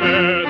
Mary.